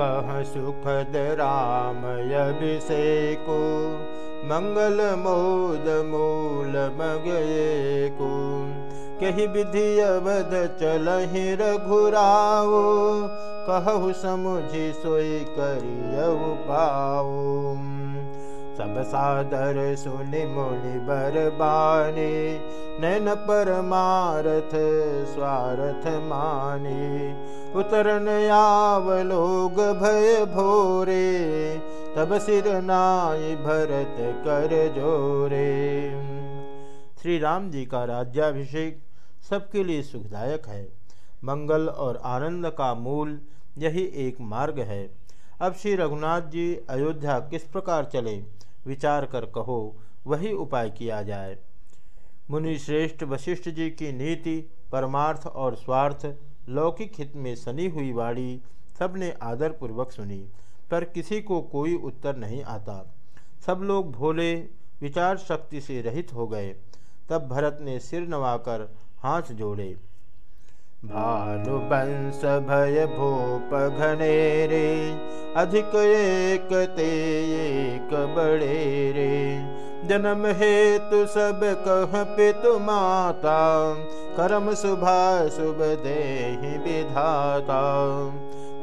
कह सुखद राम अभिषेको मंगल मोद मूल मगये को कही विधि अवध चलहि रघुराओ कहु समुझि सोई करियऊ पाओ सब सादर सुनि मुनि बरबानी नैन परमारथ स्वार्थ मानी। उतरन आव लोग भय भोरे, तब सिर नाई भरत कर जोरे। श्री राम जी का राज्याभिषेक सबके लिए सुखदायक है। मंगल और आनंद का मूल यही एक मार्ग है। अब श्री रघुनाथ जी अयोध्या किस प्रकार चले? विचार कर कहो, वही उपाय किया जाए। मुनि श्रेष्ठ वशिष्ठ जी की नीति, परमार्थ और स्वार्थ, लौकिक हित में सनी हुई वाणी, सबने आदरपूर्वक सुनी, पर किसी को कोई उत्तर नहीं आता। सब लोग भोले, विचार शक्ति से रहित हो गए। तब भरत ने सिर नवाकर हाथ जोड़े। भानुवंश भय भूप घनेरे अधिक एक ते रे। जन्म हेतु सब कह पितु माता कर्म शुभा शुभ दे विधाता।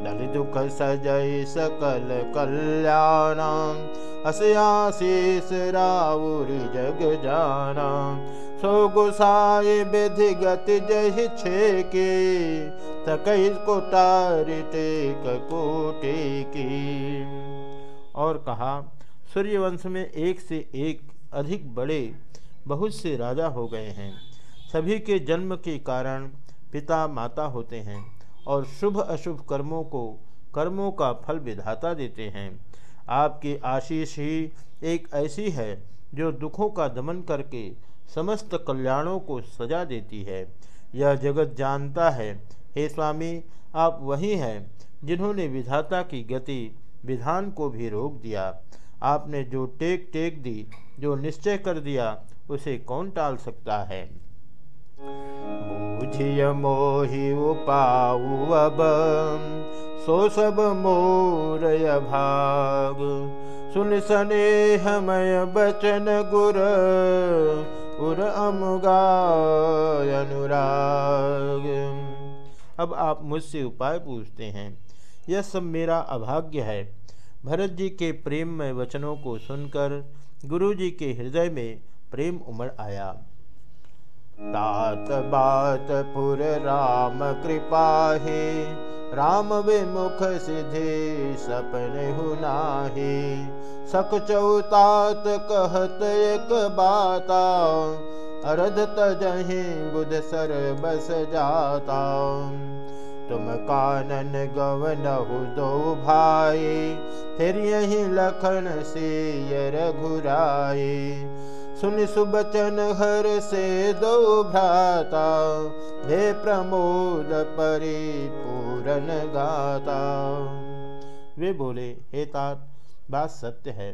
नल दुख सजय सकल कल्याण असयाशीष राउर जग जाना सो गुसाए विधि गति जहि छे के तकई कोटार टेक कोटे की। और कहा, सूर्यवंश में एक से एक अधिक बड़े बहुत से राजा हो गए हैं। सभी के जन्म के कारण पिता माता होते हैं और शुभ अशुभ कर्मों को, कर्मों का फल विधाता देते हैं। आपकी आशीष ही एक ऐसी है जो दुखों का दमन करके समस्त कल्याणों को सजा देती है। यह जगत जानता है, हे स्वामी, आप वही हैं जिन्होंने विधाता की गति विधान को भी रोक दिया। आपने जो टेक टेक दी, जो निश्चय कर दिया, उसे कौन टाल सकता है? सो सब मोर भाग। सुन स्नेहमय बचन गुर उर अमुगा अनुराग। अब आप मुझसे उपाय पूछते हैं। यह सब मेरा अभाग्य है। भरत जी के प्रेम में वचनों को सुनकर गुरु जी के हृदय में प्रेम उमड़ आया। तात बात पुर राम कृपा है। राम विमुख सिद्धि सपन हुनाही सक चौतात कहत एक बाता। अरध तजही बुध सर बस जाता। तुम कानन गवनहु दो भाई। फिर यही लखन से रघुराए सुन सुबचन हर से दो भ्राता, हे प्रमोद परिपूरन गाता। वे बोले, हे तात, बात सत्य है,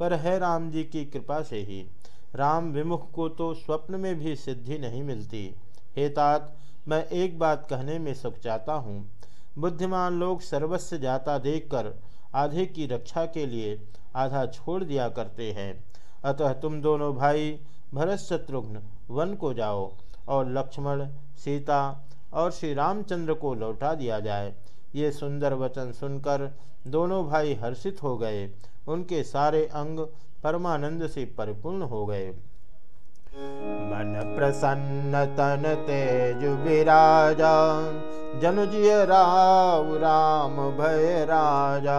पर है राम जी की कृपा से ही। राम विमुख को तो स्वप्न में भी सिद्धि नहीं मिलती। हे तात, मैं एक बात कहने में सुख चाहता हूँ। बुद्धिमान लोग सर्वस्व जाता देखकर आधे की रक्षा के लिए आधा छोड़ दिया करते हैं। अतः तुम दोनों भाई भरत शत्रुघ्न वन को जाओ और लक्ष्मण, सीता और श्री रामचंद्र को लौटा दिया जाए। ये सुंदर वचन सुनकर दोनों भाई हर्षित हो गए। उनके सारे अंग परमानंद से परिपूर्ण हो गए। मन प्रसन्न तन तेज विराजा जनुजिय राव राम भय राजा।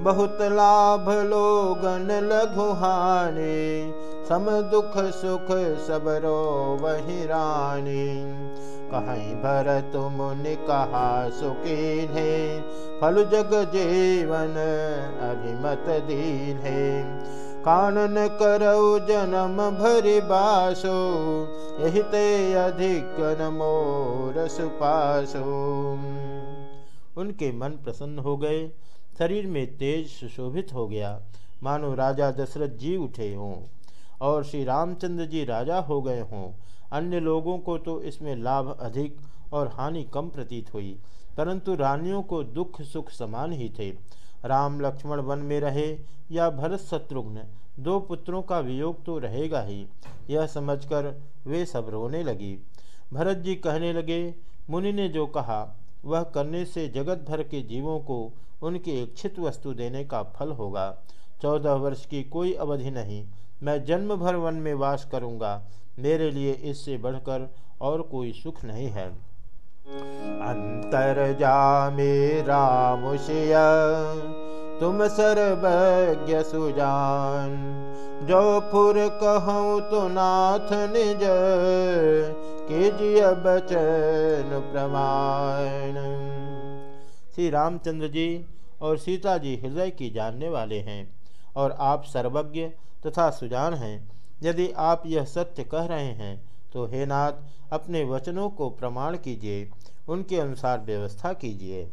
बहुत लाभ लोगन लघुहाने सम दुख सुख सबरो वही रानी। कहीं भरत मुनि कहा सुकीन है फल जग जीवन अभिमत दीन। है कानन करो जन्म भरि बासो यही ते अधिक नमोर सुपासो। उनके मन प्रसन्न हो गए। शरीर में तेज सुशोभित हो गया। मानो राजा दशरथ जी उठे हों और श्री रामचंद्र जी राजा हो गए हों। अन्य लोगों को तो इसमें लाभ अधिक और हानि कम प्रतीत हुई, परंतु रानियों को दुख सुख समान ही थे। राम लक्ष्मण वन में रहे या भरत शत्रुघ्न, दो पुत्रों का वियोग तो रहेगा ही, यह समझकर वे सब रोने लगी। भरत जी कहने लगे, मुनि ने जो कहा वह करने से जगत भर के जीवों को उनकी इच्छित वस्तु देने का फल होगा। चौदह वर्ष की कोई अवधि नहीं। मैं जन्म भर वन में वास करूँगा। मेरे लिए इससे बढ़कर और कोई सुख नहीं है। अंतर जा मेरा मुशिया तुम सर्वज्ञ सुजान। जो फुर कहूँ तो नाथ निज कीजिए बचन प्रमाण। श्री रामचंद्र जी और सीता जी हृदय की जानने वाले हैं और आप सर्वज्ञ तथा सुजान हैं। यदि आप यह सत्य कह रहे हैं तो हे नाथ, अपने वचनों को प्रमाण कीजिए, उनके अनुसार व्यवस्था कीजिए।